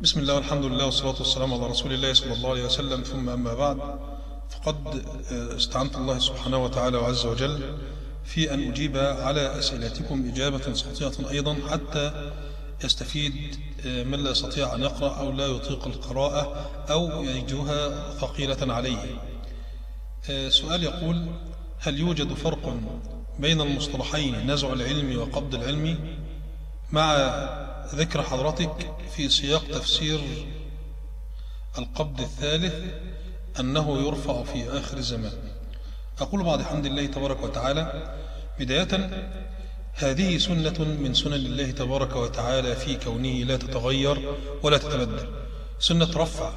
بسم الله والحمد لله والصلاة والسلام على رسول الله صلى الله عليه وسلم ثم أما بعد فقد استعنت الله سبحانه وتعالى وعز وجل في أن أجيب على أسئلتكم إجابة سطية أيضا حتى يستفيد من لا يستطيع أن يقرأ أو لا يطيق القراءة أو يجدها ثقيلة عليه سؤال يقول هل يوجد فرق بين المصطلحين نزع العلم وقبض العلم مع ذكر حضرتك في سياق تفسير القبض الثالث أنه يرفع في آخر الزمان أقول بعد حمد الله تبارك وتعالى بداية هذه سنة من سنن الله تبارك وتعالى في كونه لا تتغير ولا تتبدل. سنة رفع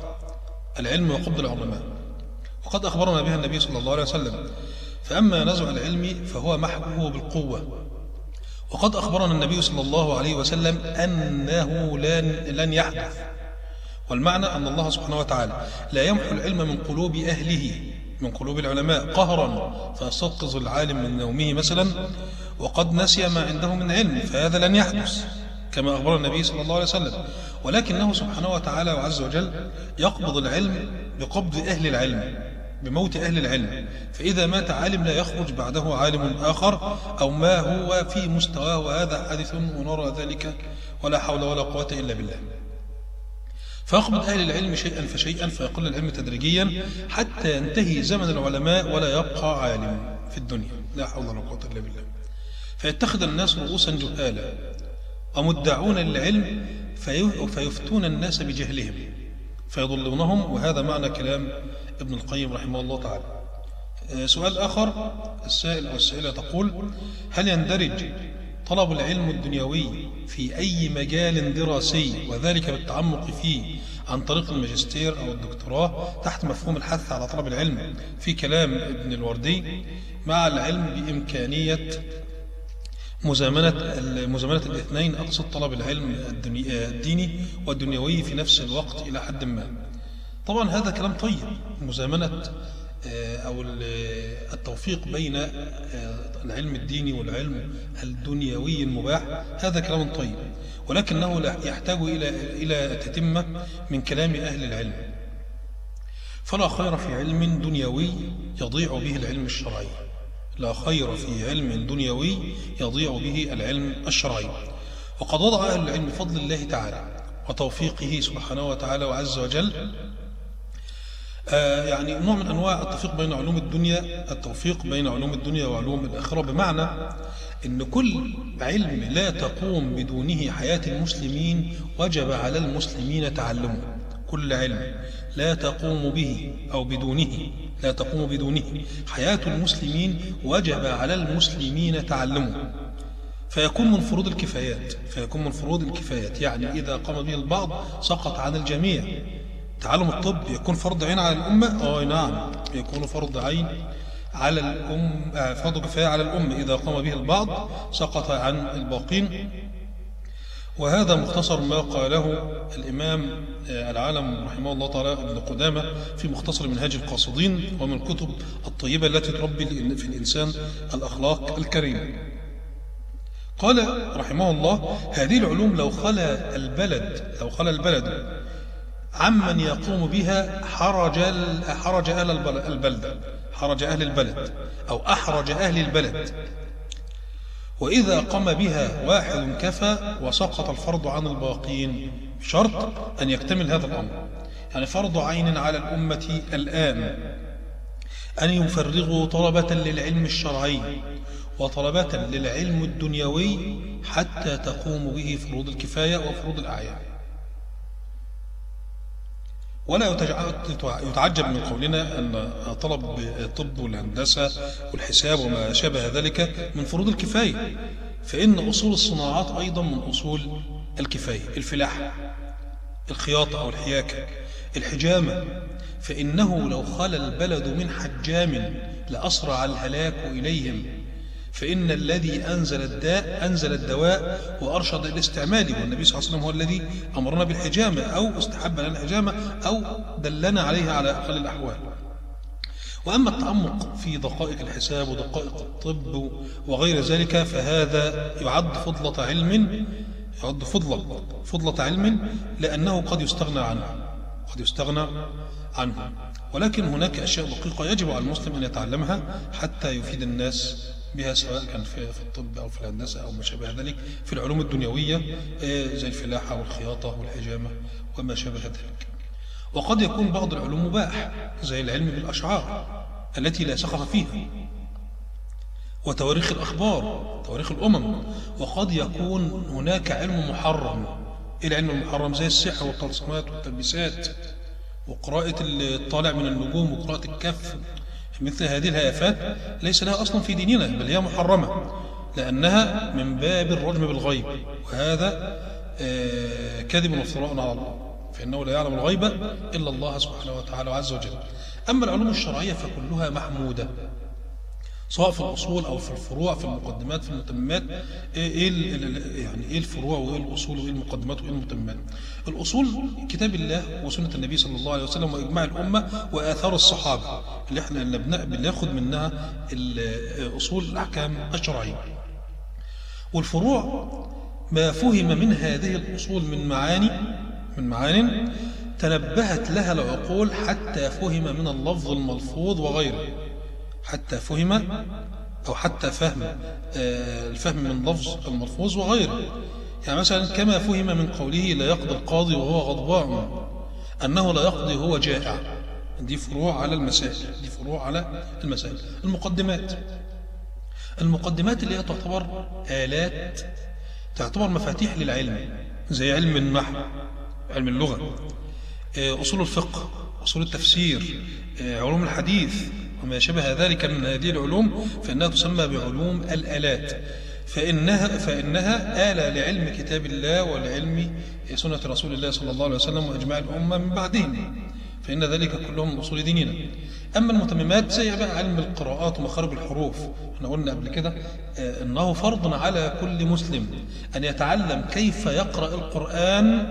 العلم وقبض العلماء وقد أخبرنا بها النبي صلى الله عليه وسلم. فأما نزع العلم فهو محبه بالقوة. وقد أخبرنا النبي صلى الله عليه وسلم أنه لن, لن يحدث. والمعنى أن الله سبحانه وتعالى لا يمحو العلم من قلوب أهله من قلوب العلماء قهرا فيستيقظ العالم من نومه مثلا وقد نسي ما عنده من علم فهذا لن يحدث كما أخبر النبي صلى الله عليه وسلم. ولكنه سبحانه وتعالى وعز وجل يقبض العلم بقبض أهل العلم. بموت أهل العلم فإذا مات عالم لا يخرج بعده عالم آخر أو ما هو في مستواه وهذا حادث ونرى ذلك ولا حول ولا قوة إلا بالله. فيقبض أهل العلم شيئا فشيئا فيقل العلم تدريجيا حتى ينتهي زمن العلماء ولا يبقى عالم في الدنيا. لا حول ولا قوة إلا بالله. فيتخذ الناس رؤوسا جهالا. ومدعون للعلم فيفتون الناس بجهلهم فيضلونهم وهذا معنى كلام ابن القيم رحمه الله تعالى. سؤال آخر السائل أو السائلة تقول هل يندرج طلب العلم الدنيوي في أي مجال دراسي وذلك بالتعمق فيه عن طريق الماجستير أو الدكتوراه تحت مفهوم الحث على طلب العلم؟ في كلام ابن الوردي مع العلم بإمكانية مزامنة مزامنة الاثنين أقصد طلب العلم الديني والدنيوي في نفس الوقت إلى حد ما. طبعا هذا كلام طيب مزامنة أو التوفيق بين العلم الديني والعلم الدنيوي المباح هذا كلام طيب. ولكنه يحتاج إلى إلى تتمة من كلام أهل العلم. فلا خير في علم دنيوي يضيع به العلم الشرعي. لا خير في علم دنيوي يضيع به العلم الشرعي. وقد وضع أهل العلم بفضل الله تعالى وتوفيقه سبحانه وتعالى وعز وجل آه يعني نوع من أنواع التوفيق بين علوم الدنيا التوفيق بين علوم الدنيا وعلوم الآخرة بمعنى أن كل علم لا تقوم بدونه حياة المسلمين وجب على المسلمين تعلمه. كل علم لا تقوم به أو بدونه لا تقوم بدونه. حياة المسلمين وجب على المسلمين تعلمه. فيكون من فروض الكفايات فيكون من فروض الكفايات. يعني إذا قام به البعض سقط عن الجميع. تعلم الطب يكون فرض عين على الأمة؟ آه نعم. يكون فرض عين على الأم آه فرض كفاية على الأمة إذا قام به البعض سقط عن الباقين. وهذا مختصر ما قاله الإمام العالم رحمه الله تعالى ابن قدامة في مختصر منهاج القاصدين ومن الكتب الطيبة التي تربي في الإنسان الأخلاق الكريمة قال رحمه الله هذه العلوم لو خلى البلد لو خلى البلد عمن يقوم بها حرج حرج أهل البلد حرج أهل البلد أو أحرج أهل البلد. وإذا قام بها واحد كفى وسقط الفرض عن الباقين شرط أن يكتمل هذا الأمر. يعني فرض عين على الأمة الآن أن يفرغوا طلبة للعلم الشرعي وطلبة للعلم الدنيوي حتى تقوم به فروض الكفاية وفروض الأعيان. ولا يتعجب من قولنا أن طلب الطب والهندسة والحساب وما شابه ذلك من فروض الكفاية فإن أصول الصناعات أيضا من أصول الكفاية الفلاحة الخياطة أو الحياكة الحجامة فإنه لو خلى البلد من حجام لأسرع الهلاك إليهم. فإن الذي أنزل الداء أنزل الدواء وأرشد الاستعمال والنبي صلى الله عليه وسلم هو الذي أمرنا بالحجامة أو استحب لنا الحجامة أو دلنا عليها على أقل الأحوال. وأما التعمق في دقائق الحساب ودقائق الطب وغير ذلك فهذا يعد فضلة علم يعد فضلة فضلة علم لأنه قد يستغنى عنه قد يستغنى عنه. ولكن هناك أشياء دقيقة يجب على المسلم أن يتعلمها حتى يفيد الناس بها سواء كان في الطب أو في الهندسة أو ما شابه ذلك في العلوم الدنيوية آه، زي الفلاحة والخياطة والحجامة وما شابه ذلك. وقد يكون بعض العلوم مباح زي العلم بالأشعار التي لا سخف فيها وتواريخ الأخبار تواريخ الأمم. وقد يكون هناك علم محرم إيه العلم المحرم؟ زي السحر والطلسمات والتلبيسات وقراءة الطالع من النجوم وقراءة الكف مثل هذه الهيافات ليس لها أصلا في ديننا بل هي محرمة لأنها من باب الرجم بالغيب وهذا آه، كذب وافتراء على الله فإنه لا يعلم الغيب إلا الله سبحانه وتعالى عز وجل. أما العلوم الشرعية فكلها محمودة. سواء في الأصول أو في الفروع في المقدمات في المتممات إيه, إيه يعني إيه الفروع وإيه الأصول وإيه المقدمات وإيه المتممات. الأصول كتاب الله وسنة النبي صلى الله عليه وسلم وإجماع الأمة وآثار الصحابة اللي إحنا بناخد منها الأصول الأحكام الشرعية. والفروع ما فهم من هذه الأصول من معاني من معان تنبهت لها العقول حتى فهم من اللفظ الملفوظ وغيره. حتى فهم أو حتى فهم آه، الفهم من لفظ الملفوظ وغيره. يعني مثلا كما فهم من قوله لا يقضي القاضي وهو غضبان أنه لا يقضي وهو جائع. دي فروع على المسائل دي فروع على المسائل. المقدمات المقدمات اللي هي تعتبر آلات تعتبر مفاتيح للعلم زي علم النحو علم اللغة آه، أصول الفقه أصول التفسير آه، علوم الحديث. وما شبه ذلك من هذه العلوم فإنها تسمى بعلوم الآلات. فإنها, فإنها آلة لعلم كتاب الله ولعلم سنة رسول الله صلى الله عليه وسلم وإجماع الأمة من بعدهم. فإن ذلك كلهم من أصول ديننا. أما المتممات زي بقى علم القراءات ومخارج الحروف. إحنا قلنا قبل كده آه، أنه فرض على كل مسلم أن يتعلم كيف يقرأ القرآن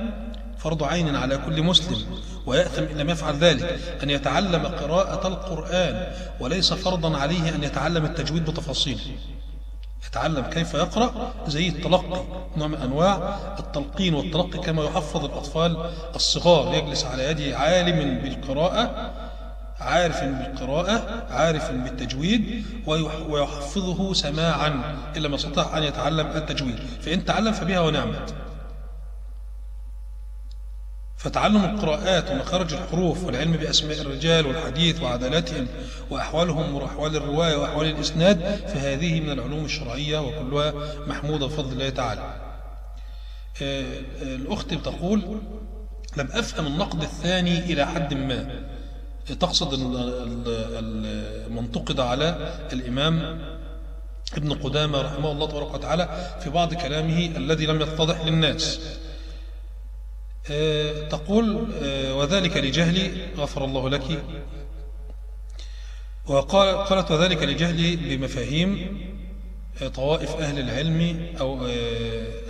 فرض عين على كل مسلم. ويأثم إن لم يفعل ذلك أن يتعلم قراءة القرآن وليس فرضا عليه أن يتعلم التجويد بتفاصيله. يتعلم كيف يقرأ زي التلقي نوع من أنواع التلقين والتلقي كما يحفظ الأطفال الصغار. يجلس على يد عالم بالقراءة عارف بالقراءة عارف بالتجويد ويحفظه سماعا إلا ما استطاع أن يتعلم التجويد. فإن تعلم فبها ونعمت. فتعلم القراءات ومخارج الحروف والعلم بأسماء الرجال والحديث وعدالتهم وأحوالهم وأحوال الرواية وأحوال الإسناد فهذه من العلوم الشرعية وكلها محمودة بفضل الله تعالى. آه، آه، الأخت بتقول لم أفهم النقد الثاني إلى حد ما. تقصد المنتقد على الإمام ابن قدامة رحمه الله تبارك وتعالى في بعض كلامه الذي لم يتضح للناس. آه، تقول آه، وذلك لجهلي غفر الله لك. وقالت وذلك لجهلي بمفاهيم آه، طوائف أهل العلم أو,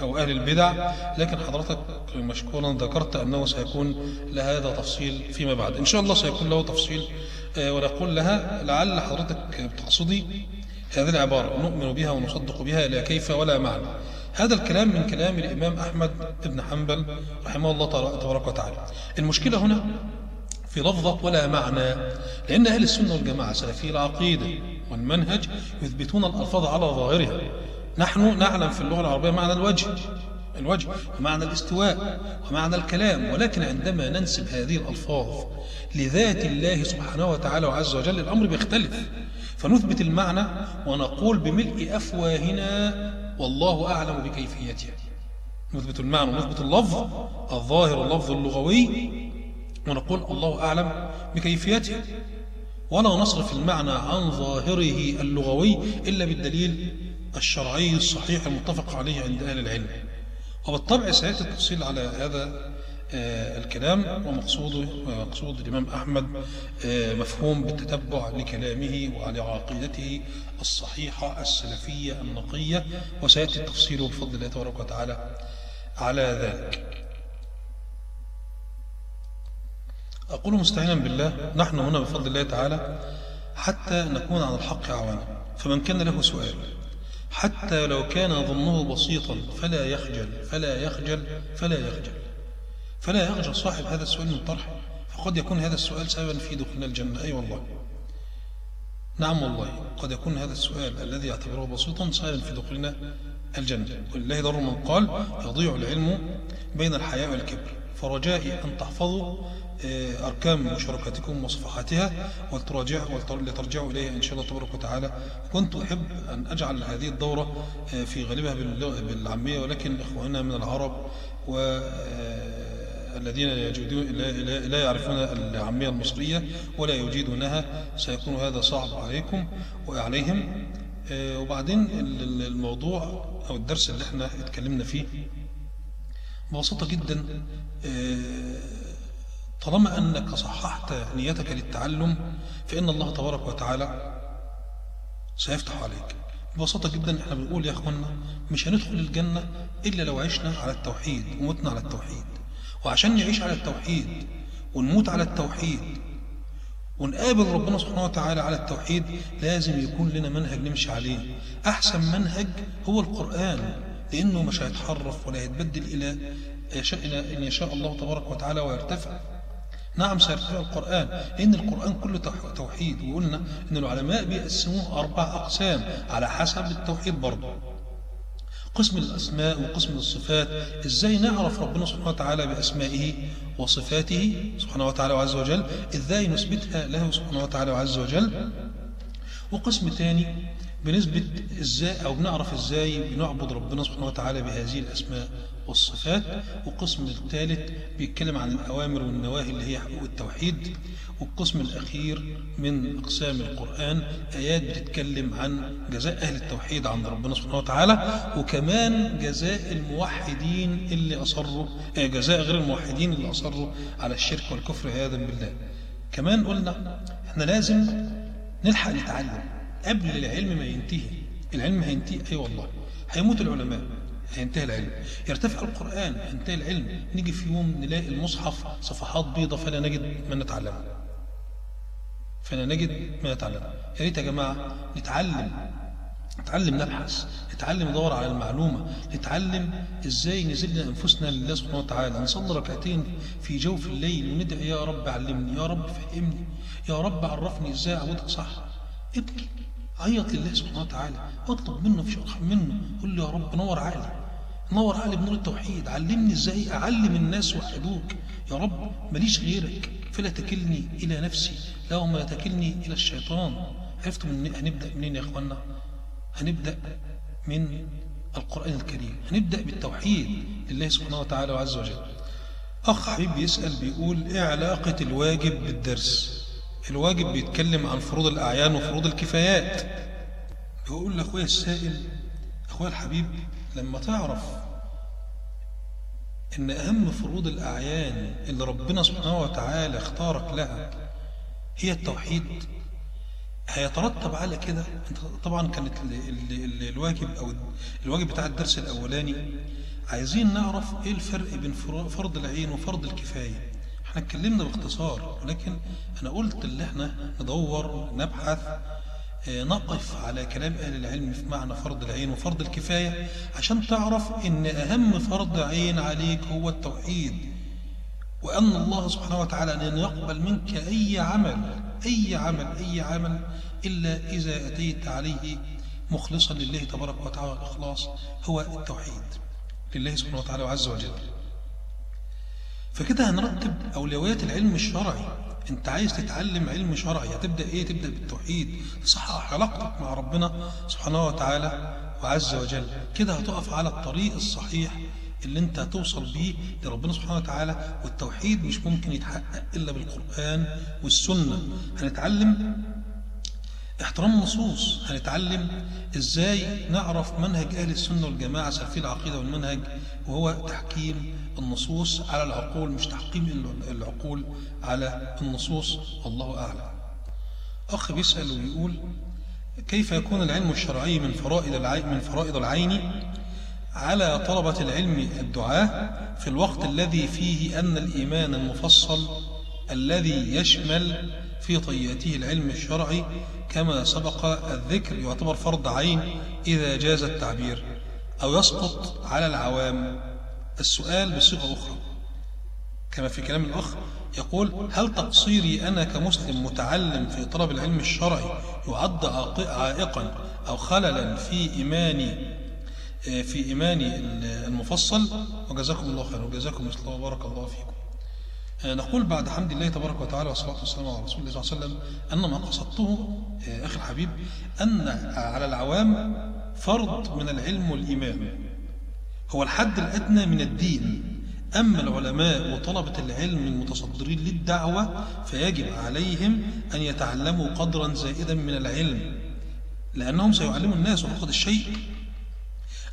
أو أهل البدع. لكن حضرتك مشكورا ذكرت أنه سيكون لهذا تفصيل فيما بعد. إن شاء الله سيكون له تفصيل ونقول لها لعل حضرتك بتقصدي هذه العبارة نؤمن بها ونصدق بها لا كيف ولا معنى. هذا الكلام من كلام الإمام أحمد بن حنبل رحمه الله تبارك وتعالى. المشكلة هنا في لفظة ولا معنى لأن أهل السنة والجماعة سلفي العقيدة والمنهج يثبتون الألفاظ على ظاهرها. نحن نعلم في اللغة العربية معنى الوجه الوجه ومعنى الاستواء ومعنى الكلام ولكن عندما ننسب هذه الألفاظ لذات الله سبحانه وتعالى وعز وجل الأمر بيختلف. فنثبت المعنى ونقول بملء أفواهنا والله أعلم بكيفيتها. نثبت المعنى ونثبت اللفظ الظاهر اللفظ اللغوي ونقول الله أعلم بكيفيته ولا نصرف المعنى عن ظاهره اللغوي إلا بالدليل الشرعي الصحيح المتفق عليه عند أهل العلم. وبالطبع سيأتي التفصيل على هذا الكلام. ومقصوده مقصود الإمام أحمد آه، مفهوم بالتتبع لكلامه وعلى عقيدته الصحيحة السلفية النقية. وسيأتي التفصيل بفضل الله تبارك وتعالى على ذلك. أقول مستعينا بالله نحن هنا بفضل الله تعالى حتى نكون على الحق عوانا فمن كان له سؤال حتى لو كان ظنه بسيطا فلا يخجل فلا يخجل فلا يخجل. فلا يخجل صاحب هذا السؤال من طرحه فقد يكون هذا السؤال سببا في دخولنا الجنة. أي والله. نعم والله قد يكون هذا السؤال الذي يعتبره بسيطا سببا في دخولنا الجنة. ولله ضر من قال يضيع العلم بين الحياء والكبر. فرجائي أن تحفظوا آه، أركان مشاركتكم وصفحاتها ولترجعوا إليها إن شاء الله تبارك وتعالى. كنت أحب أن أجعل هذه الدورة آه، في غالبها بالعامية ولكن إخواننا من العرب و آه، الذين لا يعرفون العامية المصرية ولا يجيدونها سيكون هذا صعب عليكم وعليهم. وبعدين الموضوع أو الدرس اللي إحنا اتكلمنا فيه ببساطة جدا. طالما أنك صححت نيتك للتعلم فإن الله تبارك وتعالى سيفتح عليك. ببساطة جدا إحنا بنقول يا اخوانا مش هندخل الجنة إلا لو عشنا على التوحيد ومتنا على التوحيد. وعشان نعيش على التوحيد ونموت على التوحيد ونقابل ربنا سبحانه وتعالى على التوحيد لازم يكون لنا منهج نمشي عليه. أحسن منهج هو القرآن لأنه مش هيتحرف ولا يتبدل إلى إن يشاء الله تبارك وتعالى ويرتفع. نعم سيرتفع القرآن لأن القرآن كله توحيد وقلنا أن العلماء بيقسموه أربع أقسام على حسب التوحيد برضه. قسم الأسماء وقسم الصفات إزاي نعرف ربنا سبحانه وتعالى بأسمائه وصفاته سبحانه وتعالى وعز وجل؟ إزاي نثبتها له سبحانه وتعالى وعز وجل؟ وقسم ثاني بنثبت إزاي أو بنعرف إزاي بنعبد ربنا سبحانه وتعالى بهذه الأسماء؟ والصفات والقسم الثالث بيتكلم عن الأوامر والنواهي اللي هي حقوق التوحيد. والقسم الأخير من أقسام القرآن آيات بتتكلم عن جزاء أهل التوحيد عند ربنا سبحانه وتعالى وكمان جزاء الموحدين اللي أصروا آه، جزاء غير الموحدين اللي أصروا على الشرك والكفر عياذا بالله. كمان قلنا إحنا لازم نلحق نتعلم قبل العلم ما ينتهي. العلم هينتهي أي أيوة والله. هيموت العلماء. هينتهي العلم. يرتفع القرآن ينتهي العلم. نيجي في يوم نلاقي المصحف صفحات بيضة فلا نجد ما نتعلم. فلا نجد ما نتعلم. يا ريت يا جماعة نتعلم نتعلم نبحث نتعلم ندور على المعلومة نتعلم إزاي نزلنا انفسنا لله سبحانه وتعالى. نصلي ركعتين في جوف الليل وندعي يا رب علمني يا رب فهمني يا رب عرفني إزاي اعبدك صح. ابكي عيط لله سبحانه وتعالى. اطلب منه في ارحم منه. قل له يا رب نور عقلي. نور عقلي بنور التوحيد علمني إزاي أعلم الناس وحدوك يا رب ماليش غيرك. فلا تكلني إلى نفسي. لا ما تكلني إلى الشيطان. عرفتم من هنبدأ منين يا اخوانا هنبدأ من القرآن الكريم. هنبدأ بالتوحيد لله سبحانه وتعالى وعز وجل. أخ حبيب بيسال بيقول إيه علاقة الواجب بالدرس؟ الواجب بيتكلم عن فروض الأعيان وفروض الكفايات. بيقول لأخويا السائل أخويا الحبيب لما تعرف إن أهم فروض الأعيان اللي ربنا سبحانه وتعالى اختارك لها هي التوحيد. هيترتب على كده طبعا كانت الواجب أو الواجب بتاع الدرس الأولاني عايزين نعرف إيه الفرق بين فرض العين وفرض الكفاية. إحنا اتكلمنا باختصار ولكن أنا قلت اللي إحنا ندور نبحث نقف على كلام أهل العلم في معنى فرض العين وفرض الكفاية عشان تعرف إن أهم فرض عين عليك هو التوحيد. وأن الله سبحانه وتعالى أن يقبل منك أي عمل أي عمل أي عمل إلا إذا أتيت عليه مخلصا لله تبارك وتعالى. الإخلاص هو التوحيد لله سبحانه وتعالى عز وجل. فكده هنرتب أولويات العلم الشرعي. انت عايز تتعلم علم شرعي هتبدأ إيه؟ تبدأ بالتوحيد. تصحح علاقتك مع ربنا سبحانه وتعالى وعز وجل. كده هتقف على الطريق الصحيح اللي انت هتوصل بيه لربنا سبحانه وتعالى والتوحيد مش ممكن يتحقق إلا بالقرآن والسنة. هنتعلم احترام النصوص هنتعلم إزاي نعرف منهج أهل السنة والجماعة سلفي العقيدة والمنهج وهو تحكيم النصوص على العقول مش تحكيم العقول على النصوص. والله أعلم. أخ بيسأل ويقول كيف يكون العلم الشرعي من فرائض العين من فرائض العين على طلبة العلم الدعاة في الوقت الذي فيه أن الإيمان المفصل الذي يشمل في طياته العلم الشرعي كما سبق الذكر يعتبر فرض عين إذا جاز التعبير أو يسقط على العوام؟ السؤال بصيغة أخرى. كما في كلام الأخ يقول هل تقصيري أنا كمسلم متعلم في طلب العلم الشرعي يعد عائقا أو خللا في إيماني في إيماني المفصل؟ وجزاكم الله خير وجزاكم الله وبارك الله فيكم. نقول بعد حمد الله تبارك وتعالى والصلاة والسلام على رسول الله صلى الله عليه وسلم أن ما قصدته أخي الحبيب أن على العوام فرض من العلم والإيمان. هو الحد الأدنى من الدين. أما العلماء وطلبة العلم المتصدرين للدعوة فيجب عليهم أن يتعلموا قدرا زائدا من العلم لأنهم سيعلموا الناس وفقد الشيء.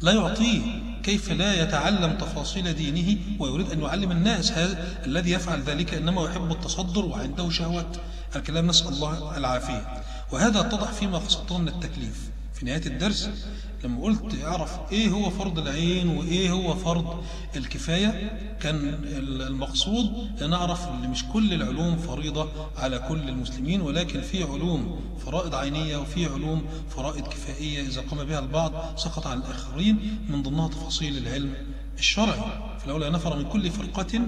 لا يعطيه كيف لا يتعلم تفاصيل دينه ويريد أن يعلم الناس هذا الذي يفعل ذلك إنما يحب التصدر وعنده شهوات. الكلام نسأل الله العافية. وهذا اتضح فيما قصدته من التكليف. في نهاية الدرس لما قلت اعرف إيه هو فرض العين وايه هو فرض الكفاية كان المقصود ان اعرف ان مش كل العلوم فريضة على كل المسلمين ولكن في علوم فرائض عينية وفي علوم فرائض كفائية إذا قام بها البعض سقط عن الآخرين من ضمنها تفاصيل العلم الشرعي. فلولا نفر من كل فرقة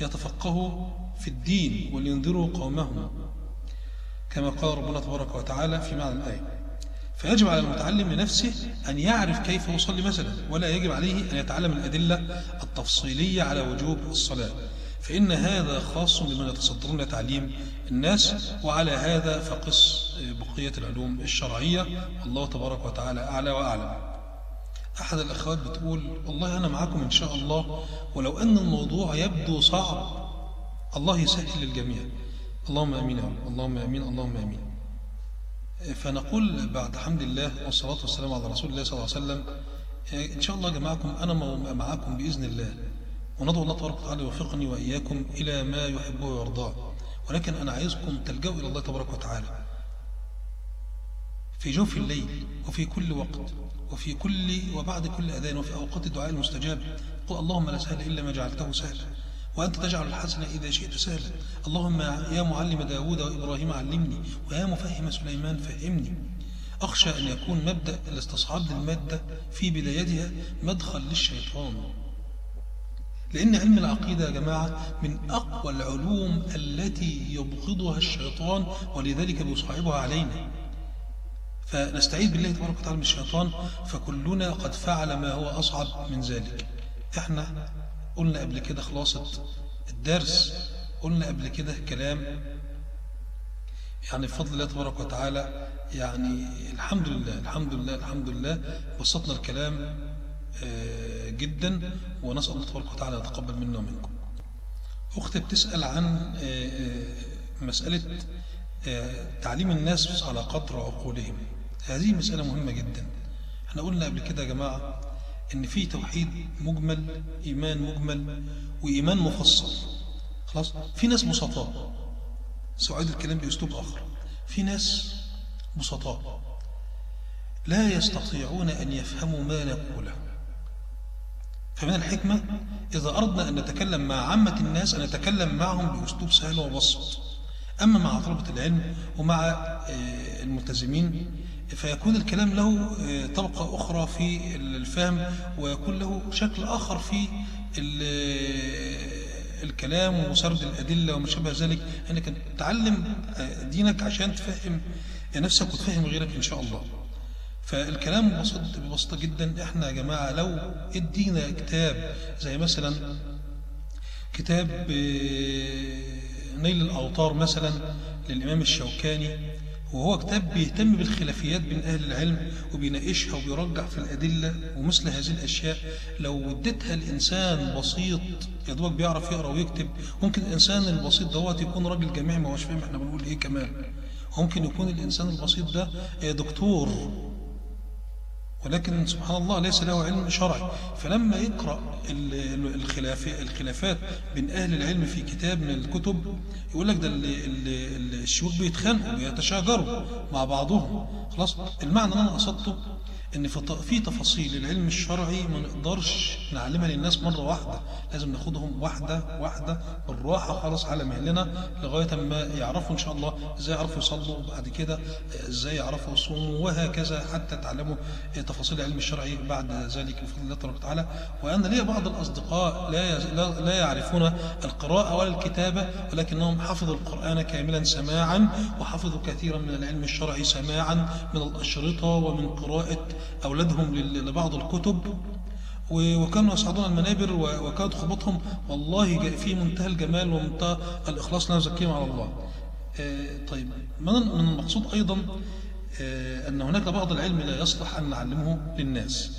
يتفقهوا في الدين ولينذروا قومهم كما قال ربنا تبارك وتعالى في معنى الآية فيجب على المتعلم لنفسه أن يعرف كيف يصلي مثلا ولا يجب عليه أن يتعلم الأدلة التفصيلية على وجوب الصلاة. فإن هذا خاص بمن يتصدرون تعليم الناس وعلى هذا فقس بقية العلوم الشرعية. الله تبارك وتعالى أعلى وأعلم. أحد الأخوات بتقول والله أنا معكم إن شاء الله ولو أن الموضوع يبدو صعب الله يسهل للجميع. اللهم أمين اللهم أمين. اللهم أمين. فنقول بعد حمد الله والصلاة والسلام على رسول الله صلى الله عليه وسلم إن شاء الله جماعكم أنا معكم بإذن الله وندعو الله تبارك وتعالى يوفقني وإياكم إلى ما يحبه ويرضاه ولكن أنا عايزكم تلجأوا إلى الله تبارك وتعالى. في جوف الليل وفي كل وقت وفي كل وبعد كل أذان وفي أوقات الدعاء المستجاب قل اللهم لا سهل إلا ما جعلته سهلا. وأنت تجعل الحسن إذا شئت سهلا. اللهم يا معلم داود وإبراهيم علمني ويا مفهم سليمان فهمني. أخشى أن يكون مبدأ الاستصحاب للمادة في بدايتها مدخل للشيطان. لأن علم العقيدة يا جماعة من أقوى العلوم التي يبغضها الشيطان ولذلك بيصعبها علينا. فنستعيذ بالله تبارك وتعالى من الشيطان فكلنا قد فعل ما هو أصعب من ذلك. إحنا قلنا قبل كده خلاصة الدرس قلنا قبل كده كلام يعني بفضل الله تبارك وتعالى يعني الحمد لله الحمد لله الحمد لله بسطنا الكلام آه، جدا ونسأل الله تبارك وتعالى يتقبل منا ومنكم. أختي بتسأل عن آه، آه، مسألة تعليم الناس على قدر عقولهم. هذه مسألة مهمة جدا. إحنا قلنا قبل كده يا جماعة إن في توحيد مجمل إيمان مجمل وإيمان مفصل. خلاص؟ في ناس بسطاء. سأعيد الكلام بأسلوب آخر. في ناس بسطاء. لا يستطيعون أن يفهموا ما نقوله. فمن الحكمة إذا أردنا أن نتكلم مع عامة الناس أن نتكلم معهم بأسلوب سهل وبسط أما مع طلبة العلم ومع آه، الملتزمين فيكون الكلام له آه، طبقة أخرى في الفهم ويكون له شكل آخر في آه، الكلام وسرد الأدلة وما شابه ذلك. أنك تعلم آه، دينك عشان تفهم نفسك وتفهم غيرك إن شاء الله. فالكلام ببساطة ببساطة جدا. إحنا يا جماعة لو ادينا كتاب زي مثلا كتاب نيل الأوطار مثلا للإمام الشوكاني وهو كتاب بيهتم بالخلافيات بين أهل العلم وبيناقشها وبيرجع في الأدلة ومثل هذه الأشياء. لو اديتها الإنسان بسيط يا دوبك بيعرف يقرأ ويكتب ممكن الإنسان البسيط دوت يكون راجل جامعي ما هوش فاهم إحنا بنقول إيه كمان. ممكن يكون الإنسان البسيط ده دكتور ولكن سبحان الله ليس له علم شرعي. فلما يقرأ الخلافات بين أهل العلم في كتاب من الكتب يقول لك ده الشيوخ بيتخانقوا ويتشاجروا مع بعضهم. خلاص المعنى أنا قصدته إن في تفاصيل العلم الشرعي ما نقدرش نعلمها للناس مرة واحدة. لازم ناخدهم واحدة واحدة بالراحة خالص على مهلنا لغاية ما يعرفوا إن شاء الله إزاي يعرفوا يصلوا بعد كده إزاي يعرفوا يصوموا وهكذا حتى تعلموا تفاصيل العلم الشرعي بعد ذلك بفضل الله تبارك وتعالى. وأنا لي بعض الأصدقاء لا لا يعرفون القراءة ولا الكتابة ولكنهم حفظوا القرآن كاملا سماعا وحفظوا كثيرا من العلم الشرعي سماعا من الأشرطة ومن قراءة أولادهم لبعض الكتب وكانوا يصعدون المنابر وكانت خطبتهم والله في منتهى الجمال ومنتهى الإخلاص لا نزكيهم على الله. آه، طيب من المقصود أيضا آه، أن هناك بعض العلم لا يصلح أن نعلمه للناس.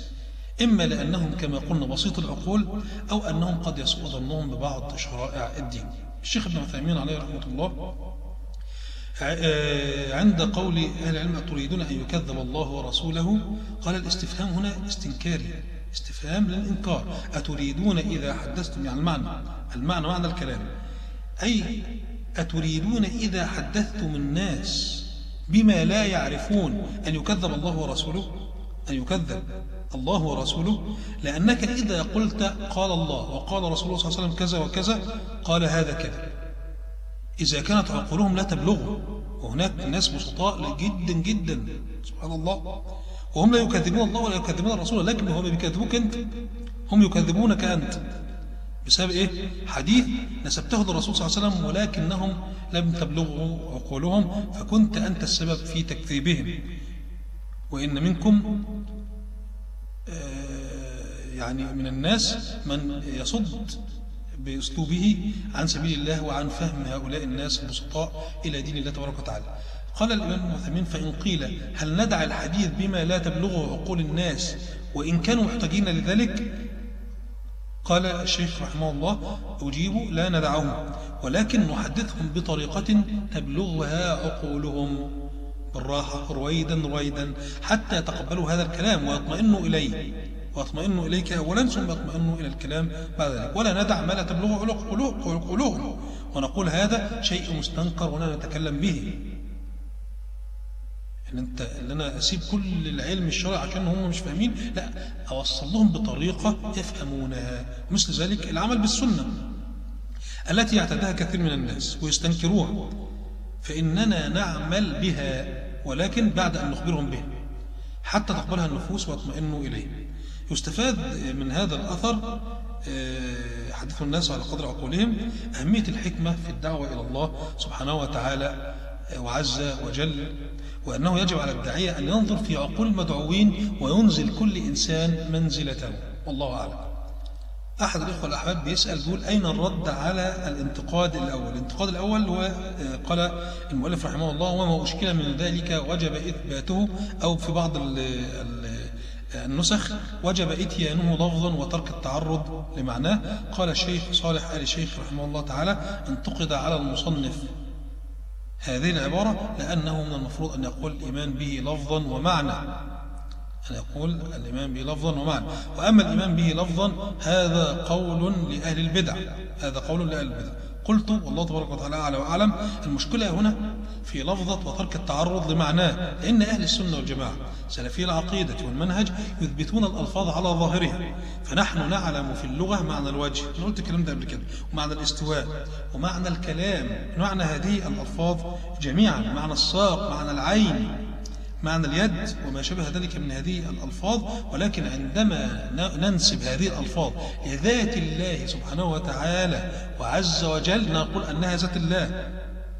إما لأنهم كما قلنا بسيط العقول أو أنهم قد يسوء ظنهم ببعض شرائع الدين. الشيخ ابن عثيمين عليه رحمة الله عند قول أهل العلم تريدون أن يكذب الله ورسوله؟ قال الاستفهام هنا استنكاري استفهام للإنكار. أتريدون إذا حدثتم يعني المعنى المعنى معنى الكلام. أي أتريدون إذا حدثتم الناس بما لا يعرفون أن يكذب الله ورسوله؟ أن يكذب الله ورسوله؟ لأنك إذا قلت قال الله وقال رسول الله صلى الله عليه وسلم كذا وكذا قال هذا كذا. إذا كانت عقولهم لا تبلغ وهناك ناس بسطاء جدا جدا. سبحان الله. وهم لا يكذبون الله ولا يكذبون الرسول لكن هم بيكذبوك أنت. هم يكذبونك أنت. بسبب إيه؟ حديث نسبته للرسول صلى الله عليه وسلم ولكنهم لم تبلغوا عقولهم فكنت أنت السبب في تكذيبهم. وإن منكم آه، يعني من الناس من يصد بأسلوبه عن سبيل الله وعن فهم هؤلاء الناس البسطاء إلى دين الله تبارك وتعالى. قال الإمام المثمين فإن قيل هل ندع الحديث بما لا تبلغه عقول الناس وإن كانوا محتاجين لذلك قال الشيخ رحمه الله أجيب لا ندعهم ولكن نحدثهم بطريقة تبلغها عقولهم. بالراحة رويدا رويدا حتى يتقبلوا هذا الكلام ويطمئنوا إليه. واطمئنوا إليك أولا ثم اطمئنوا إلى الكلام بعد ذلك. ولا ندع ما لا تبلغه قلوبهم ونقول هذا شيء مستنكر ولا نتكلم به. إن انت اللي أنا أسيب كل العلم الشرعي عشان هم مش فاهمين. لا أوصل لهم بطريقة يفهمونها. مثل ذلك العمل بالسنة التي يعتدها كثير من الناس ويستنكروها. فإننا نعمل بها ولكن بعد أن نخبرهم بها حتى تقبلها النفوس ويطمئنوا إليه. يستفاد من هذا الأثر آه، حدث الناس على قدر عقولهم أهمية الحكمة في الدعوة إلى الله سبحانه وتعالى آه، وعز وجل وأنه يجب على الداعية أن ينظر في عقول المدعوين وينزل كل إنسان منزلته. والله أعلم. أحد الإخوة الأحباب بيسأل بيقول أين الرد على الانتقاد الأول؟ الانتقاد الأول هو آه، قال المؤلف رحمه الله وما أشكل من ذلك وجب إثباته أو في بعض ال ال النسخ وجب إتيانه لفظا وترك التعرض لمعناه. قال الشيخ صالح آل الشيخ رحمه الله تعالى انتقد على المصنف هذه العبارة لأنه من المفروض أن يقول الإيمان به لفظا ومعنى. أن يقول الإيمان به لفظا ومعنى. وأما الإيمان به لفظا هذا قول لأهل البدع. هذا قول لأهل البدع. قلت والله تبارك وتعالى أعلى وأعلم. المشكلة هنا في لفظة وترك التعرض لمعناه. لأن أهل السنة والجماعة سلفي العقيدة والمنهج يثبتون الألفاظ على ظاهرها. فنحن نعلم في اللغة معنى الوجه. أنا قلت الكلام ده قبل كده. ومعنى الاستواء ومعنى الكلام. معنى هذه الألفاظ جميعا. معنى الساق معنى العين. معنى اليد وما شبه ذلك من هذه الألفاظ ولكن عندما ننسب هذه الألفاظ لذات الله سبحانه وتعالى وعز وجل نقول أنها ذات الله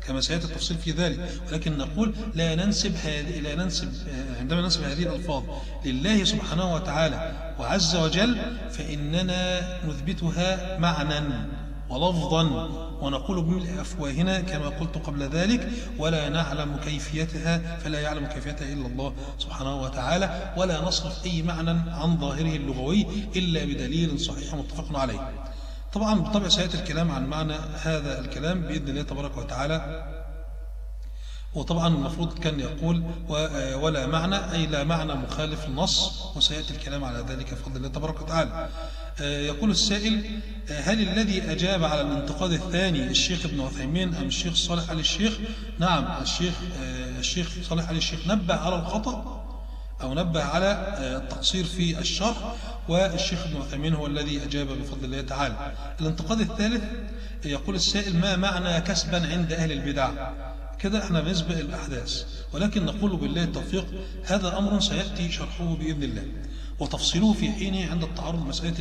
كما سيأتي التفصيل في ذلك. ولكن نقول لا ننسب هذه لا ننسب عندما ننسب هذه الألفاظ لله سبحانه وتعالى وعز وجل فإننا نثبتها معنى. ولفظا ونقول بملء أفواهنا كما قلت قبل ذلك ولا نعلم كيفيتها فلا يعلم كيفيتها إلا الله سبحانه وتعالى ولا نصرف أي معنى عن ظاهره اللغوي إلا بدليل صحيح متفق عليه. طبعا بالطبع سيأتي الكلام عن معنى هذا الكلام بإذن الله تبارك وتعالى. وطبعا المفروض كان يقول ولا معنى أي لا معنى مخالف النص وسيأتي الكلام على ذلك بفضل الله تبارك وتعالى. يقول السائل آه، هل الذي أجاب على الانتقاد الثاني الشيخ ابن عثيمين أم الشيخ صالح علي الشيخ؟ نعم الشيخ آه، الشيخ صالح علي الشيخ نبه على الخطأ أو نبه على التقصير في الشرح والشيخ ابن عثيمين هو الذي أجاب بفضل الله تعالى. الانتقاد الثالث يقول السائل ما معنى كسبا عند أهل البدع؟ كده إحنا بنسبق الأحداث ولكن نقول بالله التوفيق هذا أمر سيأتي شرحه بإذن الله. وتفصيله في حينه عند التعرض لمسألة,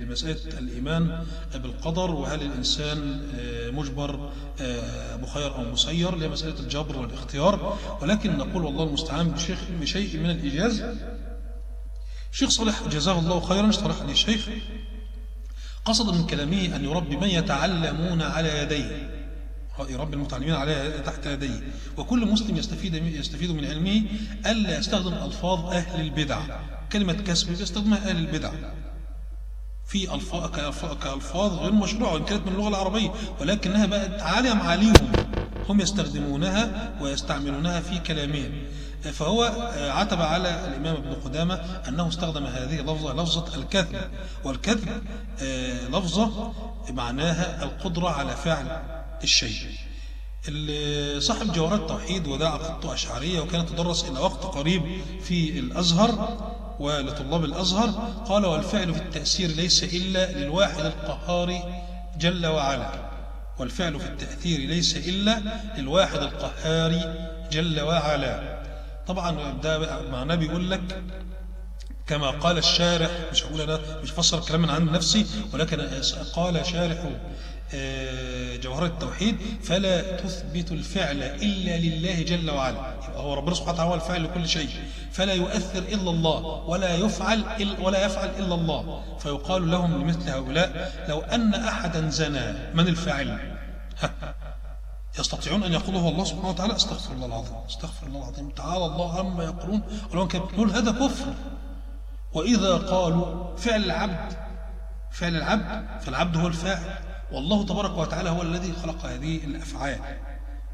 لمسألة الإيمان بالقدر وهل الإنسان مجبر مخير أو مسير لمسألة الجبر والاختيار. ولكن نقول والله المستعان بشيء من الإيجاز. الشيخ صالح جزاه الله خيرا اشترح لي الشيخ قصد من كلامه أن يربي من يتعلمون على يديه. يربي المتعلمين على تحت يديه. وكل مسلم يستفيد يستفيد من علمه ألا يستخدم ألفاظ أهل البدع. كلمة كسب يستخدمها أهل البدع. في ألفاظ كألفاظ غير مشروعة وإن كانت من اللغة العربية. ولكنها بقت عالية عليهم هم يستخدمونها ويستعملونها في كلامهم. فهو عتب على الإمام ابن قدامة أنه استخدم هذه اللفظة لفظة الكذب. والكذب لفظة معناها القدرة على فعل. الشيء. صاحب جوهرات التوحيد وده عقيدته أشعرية وكانت تدرس إلى وقت قريب في الأزهر ولطلاب الأزهر قال والفعل في التأثير ليس إلا للواحد القهار جل وعلا. والفعل في التأثير ليس إلا للواحد القهار جل وعلا. طبعا ده معناه بيقول لك كما قال الشارح مش هقول أنا مش فسر كلام من عند نفسي ولكن قال شارح جوهرة التوحيد فلا تثبت الفعل إلا لله جل وعلا. يبقى هو ربنا سبحانه وتعالى هو الفاعل لكل شيء. فلا يؤثر إلا الله ولا يفعل إلا ولا يفعل إلا الله. فيقال لهم لمثل هؤلاء لو أن أحدا زنى من الفاعل؟ يستطيعون أن يقولوا هو الله سبحانه وتعالى؟ استغفر الله العظيم استغفر الله العظيم. تعالى الله عما يقولون. ولو كان يقول هذا كفر. وإذا قالوا فعل العبد فعل العبد فالعبد هو الفاعل. والله تبارك وتعالى هو الذي خلق هذه الأفعال.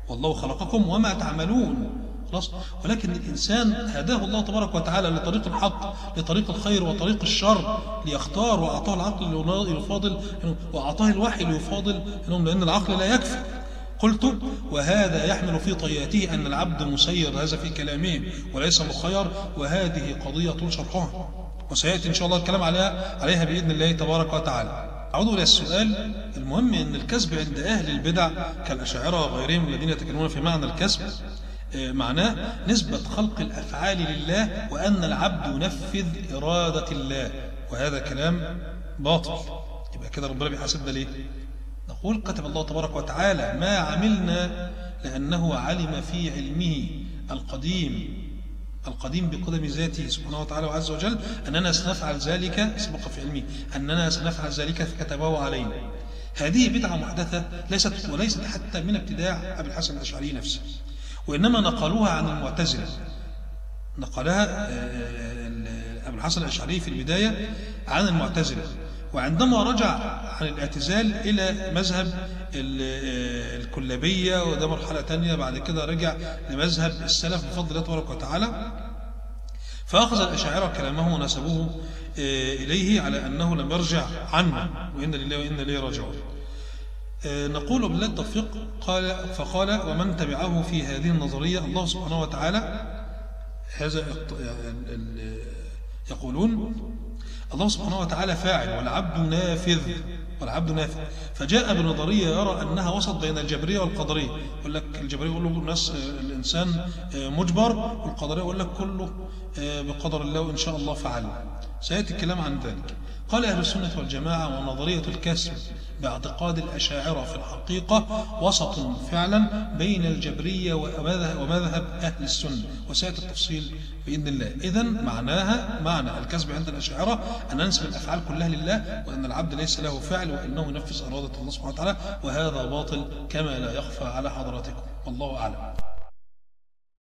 والله خلقكم وما تعملون. خلاص؟ ولكن الإنسان هداه الله تبارك وتعالى لطريق الحق لطريق الخير وطريق الشر ليختار وأعطاه العقل ليفاضل وأعطاه الوحي ليفاضل لأن العقل لا يكفي. قلت وهذا يحمل في طياته أن العبد مسير هذا في كلامه وليس مخير. وهذه قضية شرحها. وسيأتي إن شاء الله الكلام عليها, عليها بإذن الله تبارك وتعالى. أعود إلى السؤال المهم أن الكسب عند أهل البدع كالأشاعرة وغيرهم الذين يتكلمون في معنى الكسب معناه نسبة خلق الأفعال لله وأن العبد ينفذ إرادة الله وهذا كلام باطل. يبقى كده ربنا بيحاسبنا ليه؟ نقول كتب الله تبارك وتعالى ما عملنا لأنه علم في علمه القديم القديم بقدم ذاته سبحانه وتعالى وعز وجل أننا سنفعل ذلك سبق في علمه أننا سنفعل ذلك فكتبه علينا. هذه بدعة محدثة ليست وليست حتى من ابتداع أبي الحسن الأشعري نفسه وإنما نقلوها عن المعتزلة. نقلها أبو الحسن الأشعري في البداية عن المعتزلة وعندما رجع عن الاعتزال إلى مذهب الكلابية وده مرحلة تانية. بعد كده رجع لمذهب السلف بفضل الله تبارك وتعالى. فأخذ الأشاعرة كلامه ونسبوه إليه على أنه لم يرجع عنه وإن لله وإن إليه راجعون. نقول بالله التوفيق قال فقال ومن تبعه في هذه النظرية الله سبحانه وتعالى. هذا يقولون الله سبحانه وتعالى فاعل والعبد نافذ. والعبد نافذ فجاء بنظرية يرى أنها وسط بين الجبرية والقدرية. يقول لك الجبرية يقول له الناس الإنسان مجبر والقدرية يقول لك كله بقدر الله وإن شاء الله فعل. سيأتي الكلام عن ذلك. قال أهل السنة والجماعة ونظرية الكسب باعتقاد الأشاعرة في الحقيقة وسط فعلا بين الجبرية ومذهب أهل السنة. وسيأتي التفصيل بإذن الله. إذا معناها معنى الكسب عند الأشاعرة أن ننسب الأفعال كلها لله وأن العبد ليس له فعل وأنه ينفذ إرادة الله سبحانه وتعالى وهذا باطل كما لا يخفى على حضراتكم. والله أعلم.